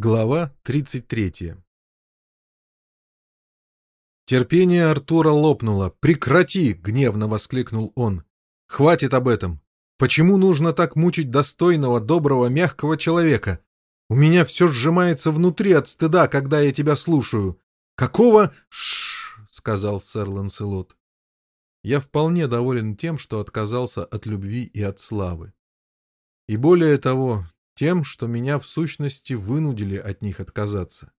Глава 33 Терпение Артура лопнуло. «Прекрати!» — гневно воскликнул он. «Хватит об этом! Почему нужно так мучить достойного, доброго, мягкого человека? У меня все сжимается внутри от стыда, когда я тебя слушаю. Какого...» «Шш!» — сказал сэр Ланселот. «Я вполне доволен тем, что отказался от любви и от славы. И более того, тем, что меня в сущности вынудили от них отказаться.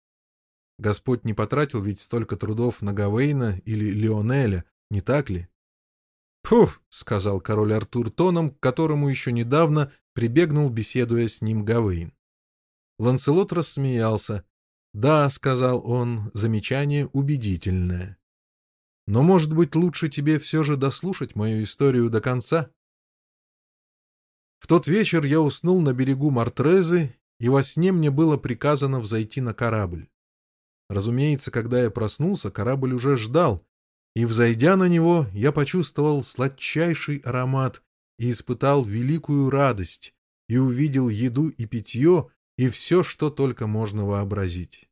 Господь не потратил ведь столько трудов на Гавейна или Леонеля, не так ли? «Фух!» — сказал король Артур тоном, к которому еще недавно прибегнул, беседуя с ним Гавейн. Ланселот рассмеялся. «Да», — сказал он, — «замечание убедительное. Но, может быть, лучше тебе все же дослушать мою историю до конца?» В тот вечер я уснул на берегу Мартрезы, и во сне мне было приказано взойти на корабль. Разумеется, когда я проснулся, корабль уже ждал, и, взойдя на него, я почувствовал сладчайший аромат и испытал великую радость, и увидел еду и питье, и все, что только можно вообразить.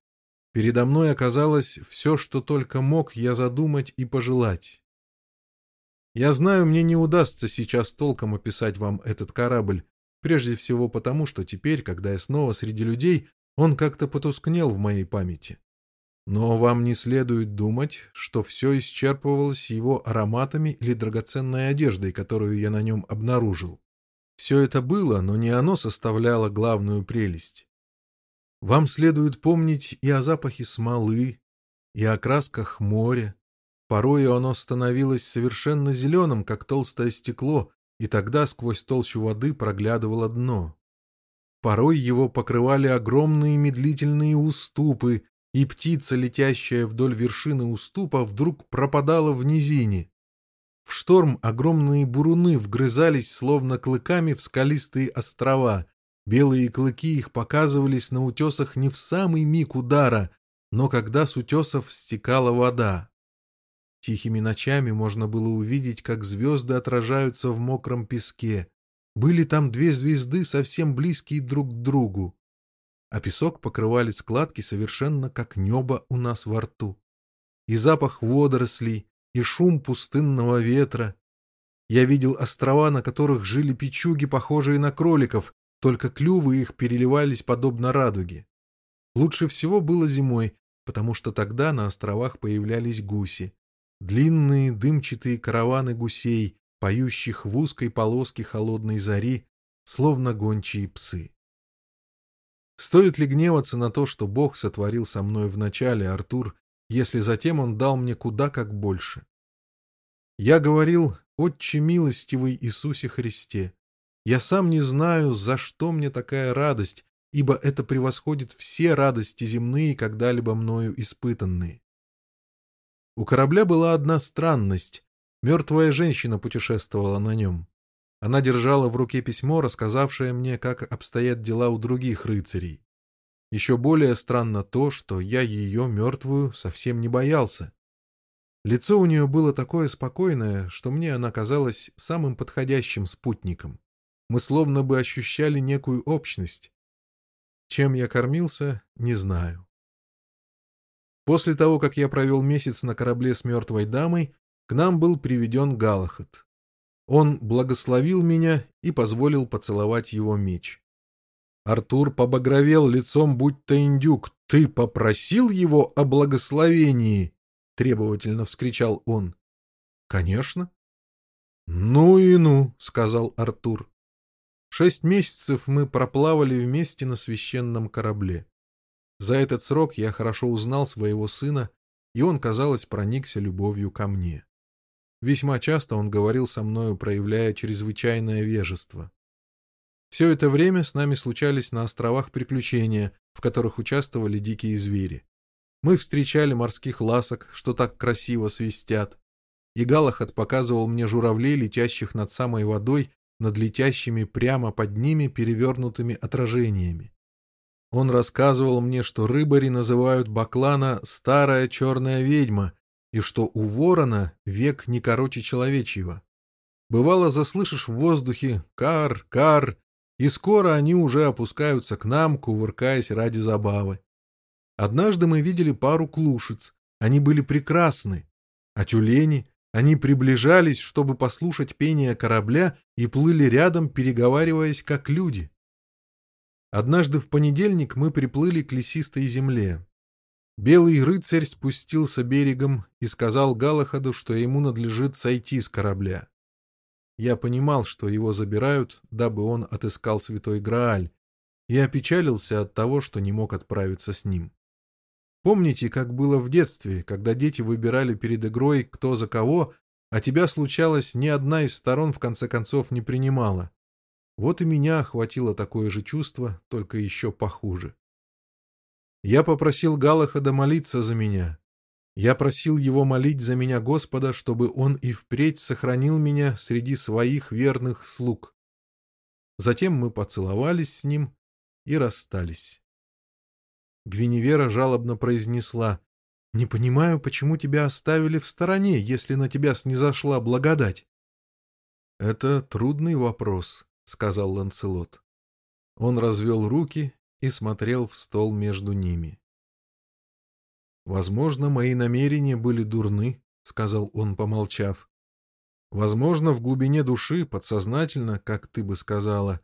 Передо мной оказалось все, что только мог я задумать и пожелать. Я знаю, мне не удастся сейчас толком описать вам этот корабль, прежде всего потому, что теперь, когда я снова среди людей, он как-то потускнел в моей памяти. Но вам не следует думать, что все исчерпывалось его ароматами или драгоценной одеждой, которую я на нем обнаружил. Все это было, но не оно составляло главную прелесть. Вам следует помнить и о запахе смолы, и о красках моря, Порою оно становилось совершенно зеленым, как толстое стекло, и тогда сквозь толщу воды проглядывало дно. Порой его покрывали огромные медлительные уступы, и птица, летящая вдоль вершины уступа, вдруг пропадала в низине. В шторм огромные буруны вгрызались, словно клыками, в скалистые острова. Белые клыки их показывались на утесах не в самый миг удара, но когда с утесов стекала вода. Тихими ночами можно было увидеть, как звезды отражаются в мокром песке. Были там две звезды, совсем близкие друг к другу. А песок покрывали складки совершенно как небо у нас во рту. И запах водорослей, и шум пустынного ветра. Я видел острова, на которых жили печуги, похожие на кроликов, только клювы их переливались подобно радуге. Лучше всего было зимой, потому что тогда на островах появлялись гуси. Длинные дымчатые караваны гусей, поющих в узкой полоске холодной зари, словно гончие псы. Стоит ли гневаться на то, что Бог сотворил со мной в начале, Артур, если затем Он дал мне куда как больше? Я говорил, «Отче милостивый Иисусе Христе, я сам не знаю, за что мне такая радость, ибо это превосходит все радости земные, когда-либо мною испытанные. У корабля была одна странность. Мертвая женщина путешествовала на нем. Она держала в руке письмо, рассказавшее мне, как обстоят дела у других рыцарей. Еще более странно то, что я ее, мертвую, совсем не боялся. Лицо у нее было такое спокойное, что мне она казалась самым подходящим спутником. Мы словно бы ощущали некую общность. Чем я кормился, не знаю. После того, как я провел месяц на корабле с мертвой дамой, к нам был приведен Галахат. Он благословил меня и позволил поцеловать его меч. Артур побагровел лицом, будто индюк. «Ты попросил его о благословении?» — требовательно вскричал он. «Конечно». «Ну и ну», — сказал Артур. Шесть месяцев мы проплавали вместе на священном корабле. За этот срок я хорошо узнал своего сына, и он, казалось, проникся любовью ко мне. Весьма часто он говорил со мною, проявляя чрезвычайное вежество. Все это время с нами случались на островах приключения, в которых участвовали дикие звери. Мы встречали морских ласок, что так красиво свистят. И Галахат показывал мне журавлей, летящих над самой водой, над летящими прямо под ними перевернутыми отражениями. Он рассказывал мне, что рыбари называют Баклана «старая черная ведьма» и что у ворона век не короче человечьего. Бывало, заслышишь в воздухе «кар, кар», и скоро они уже опускаются к нам, кувыркаясь ради забавы. Однажды мы видели пару клушиц, они были прекрасны, а тюлени, они приближались, чтобы послушать пение корабля и плыли рядом, переговариваясь как люди. Однажды в понедельник мы приплыли к лесистой земле. Белый рыцарь спустился берегом и сказал Галахаду, что ему надлежит сойти с корабля. Я понимал, что его забирают, дабы он отыскал святой Грааль, и опечалился от того, что не мог отправиться с ним. Помните, как было в детстве, когда дети выбирали перед игрой кто за кого, а тебя случалось ни одна из сторон в конце концов не принимала. Вот и меня охватило такое же чувство, только еще похуже. Я попросил Галахада молиться за меня. Я просил его молить за меня Господа, чтобы он и впредь сохранил меня среди своих верных слуг. Затем мы поцеловались с ним и расстались. Гвиневера жалобно произнесла. — Не понимаю, почему тебя оставили в стороне, если на тебя снизошла благодать. — Это трудный вопрос, — сказал Ланцелот. Он развел руки и смотрел в стол между ними. — Возможно, мои намерения были дурны, — сказал он, помолчав. — Возможно, в глубине души, подсознательно, как ты бы сказала,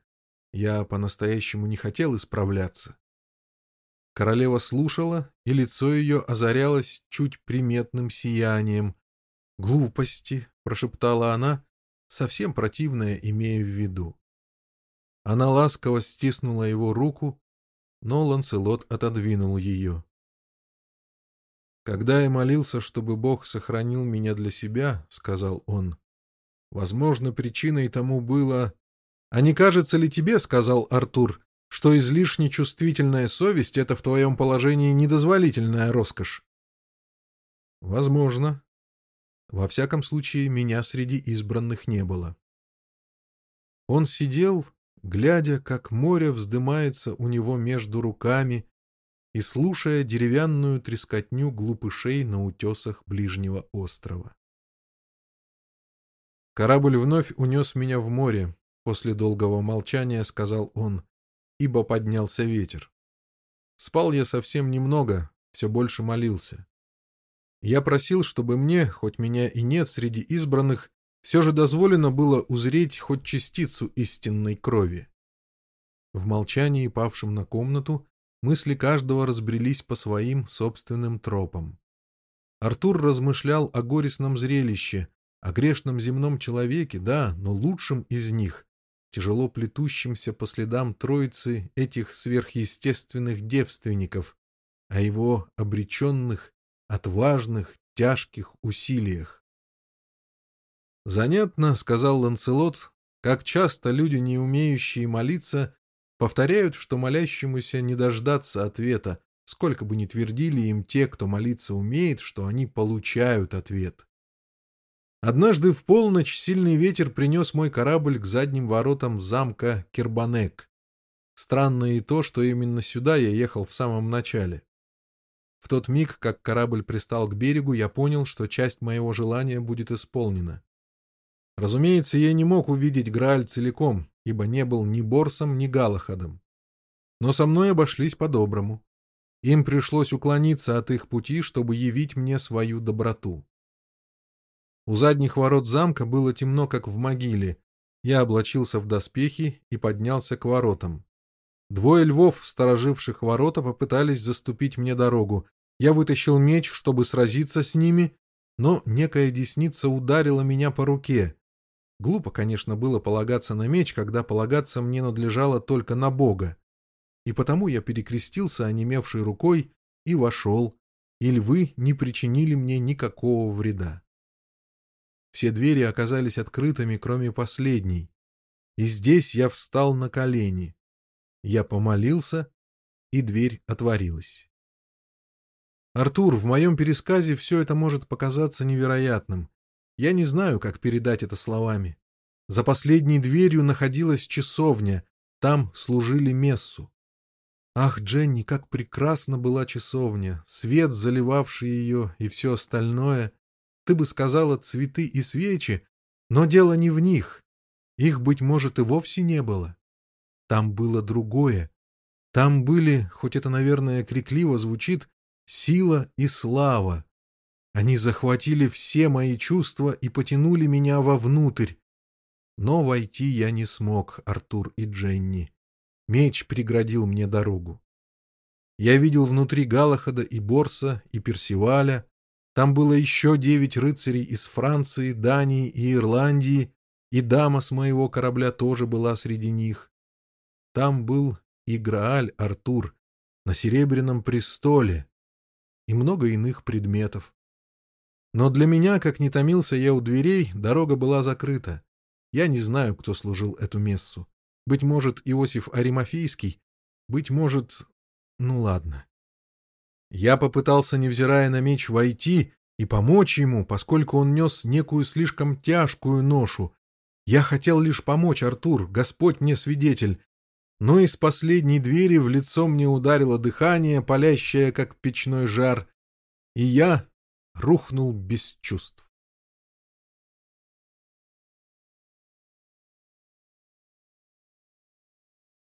я по-настоящему не хотел исправляться. Королева слушала, и лицо ее озарялось чуть приметным сиянием. «Глупости», — прошептала она, совсем противное имея в виду. Она ласково стиснула его руку, но Ланселот отодвинул ее. «Когда я молился, чтобы Бог сохранил меня для себя, — сказал он, — возможно, причиной тому было... А не кажется ли тебе, — сказал Артур, что излишне чувствительная совесть — это в твоем положении недозволительная роскошь. Возможно. Во всяком случае, меня среди избранных не было. Он сидел, глядя, как море вздымается у него между руками, и слушая деревянную трескотню глупышей на утесах ближнего острова. Корабль вновь унес меня в море, после долгого молчания сказал он ибо поднялся ветер. Спал я совсем немного, все больше молился. Я просил, чтобы мне, хоть меня и нет среди избранных, все же дозволено было узреть хоть частицу истинной крови. В молчании, павшем на комнату, мысли каждого разбрелись по своим собственным тропам. Артур размышлял о горестном зрелище, о грешном земном человеке, да, но лучшем из них, тяжело плетущимся по следам троицы этих сверхъестественных девственников, о его обреченных, отважных, тяжких усилиях. «Занятно», — сказал Ланцелот, — «как часто люди, не умеющие молиться, повторяют, что молящемуся не дождаться ответа, сколько бы ни твердили им те, кто молиться умеет, что они получают ответ. Однажды в полночь сильный ветер принес мой корабль к задним воротам замка Кербанек. Странно и то, что именно сюда я ехал в самом начале. В тот миг, как корабль пристал к берегу, я понял, что часть моего желания будет исполнена. Разумеется, я не мог увидеть Грааль целиком, ибо не был ни Борсом, ни Галахадом. Но со мной обошлись по-доброму. Им пришлось уклониться от их пути, чтобы явить мне свою доброту. У задних ворот замка было темно, как в могиле. Я облачился в доспехи и поднялся к воротам. Двое львов, стороживших ворота, попытались заступить мне дорогу. Я вытащил меч, чтобы сразиться с ними, но некая десница ударила меня по руке. Глупо, конечно, было полагаться на меч, когда полагаться мне надлежало только на Бога. И потому я перекрестился онемевшей рукой и вошел, и львы не причинили мне никакого вреда. Все двери оказались открытыми, кроме последней. И здесь я встал на колени. Я помолился, и дверь отворилась. Артур, в моем пересказе все это может показаться невероятным. Я не знаю, как передать это словами. За последней дверью находилась часовня, там служили мессу. Ах, Дженни, как прекрасна была часовня, свет, заливавший ее, и все остальное. Ты бы сказала цветы и свечи, но дело не в них. Их, быть может, и вовсе не было. Там было другое. Там были, хоть это, наверное, крикливо звучит, сила и слава. Они захватили все мои чувства и потянули меня вовнутрь. Но войти я не смог, Артур и Дженни. Меч преградил мне дорогу. Я видел внутри Галахада и Борса, и Персиваля. Там было еще девять рыцарей из Франции, Дании и Ирландии, и дама с моего корабля тоже была среди них. Там был и Грааль Артур на Серебряном престоле и много иных предметов. Но для меня, как не томился я у дверей, дорога была закрыта. Я не знаю, кто служил эту мессу. Быть может, Иосиф Аримофийский, быть может... Ну ладно. Я попытался, невзирая на меч, войти и помочь ему, поскольку он нес некую слишком тяжкую ношу. Я хотел лишь помочь, Артур, Господь мне свидетель. Но из последней двери в лицо мне ударило дыхание, палящее, как печной жар, и я рухнул без чувств.